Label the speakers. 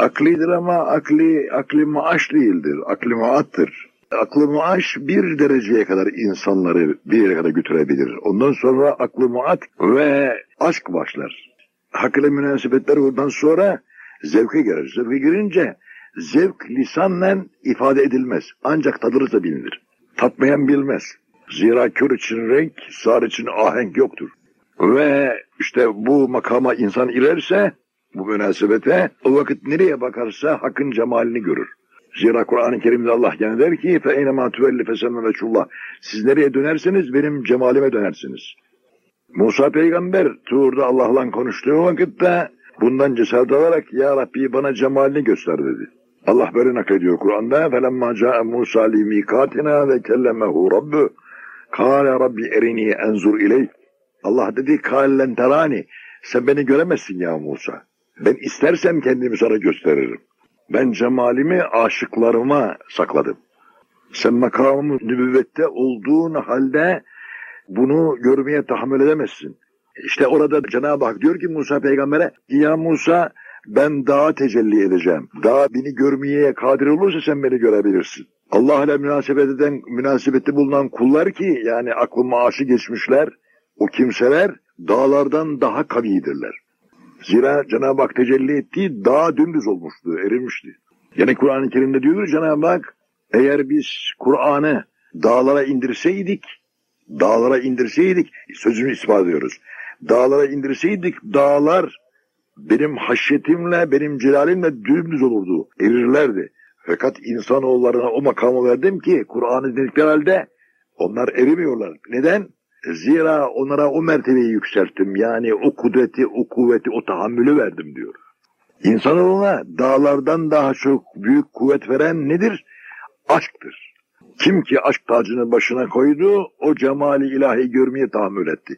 Speaker 1: Aklidir ama akli, akli maaş değildir. Akli maattır. Aklı maaş bir dereceye kadar insanları bir yere kadar götürebilir. Ondan sonra aklı muat ve aşk başlar. Hak ile münasebetler oradan sonra zevke girer. Zevke girince zevk lisanla ifade edilmez. Ancak tadılırsa bilinir. Tatmayan bilmez. Zira kör için renk, sar için ahenk yoktur. Ve işte bu makama insan ilerse, bu münasebete, o vakit nereye bakarsa hakkın cemalini görür. Zira Kur'an-ı Kerim'de Allah gene der ki فَاَيْنَمَا تُوَلِّ فَسَمَّ وَشُullah Siz nereye dönerseniz benim cemalime dönersiniz. Musa peygamber Tuğur'da Allah'la konuştuğu vakitte bundan cesaret alarak Ya Rabbi bana cemalini göster dedi. Allah böyle naklediyor Kur'an'da فَلَمَّا جَاءَ مُوسَى لِمِيقَاتِنَا وَكَلَّمَهُ رَبُّ قَالَ رَبِّ اَرِنِي اَنْزُرْ اِلَيْهِ Allah dedi kâllen terani sen beni göremezsin ya Musa. Ben istersem kendimi sana gösteririm. Ben cemalimi aşıklarıma sakladım. Sen makamı nübüvvette olduğun halde bunu görmeye tahammül edemezsin. İşte orada Cenab-ı Hak diyor ki Musa peygambere ya Musa ben dağa tecelli edeceğim. Dağ beni görmeye kadir olursa sen beni görebilirsin. Allah ile münasebet eden, münasebette bulunan kullar ki yani aklı maaşı geçmişler, o kimseler dağlardan daha kavidirler. Zira Cenab-ı Hak tecelli ettiği dağ dümdüz olmuştu, erimişti. Yani Kur'an-ı Kerim'de diyor Cenab-ı Hak, eğer biz Kur'an'ı dağlara indirseydik, dağlara indirseydik, sözünü ispat ediyoruz. Dağlara indirseydik, dağlar benim haşyetimle, benim celalimle dümdüz olurdu, erirlerdi. Fakat insanoğullarına o makamı verdim ki, Kur'an'ı dinledikleri halde onlar erimiyorlar. Neden? Zira onlara o mertebeyi yükselttim. Yani o kudreti, o kuvveti, o tahammülü verdim diyor. İnsanoğluna dağlardan daha çok büyük kuvvet veren nedir? Aşktır. Kim ki aşk tacını başına koydu, o cemali ilahi görmeye tahammül etti.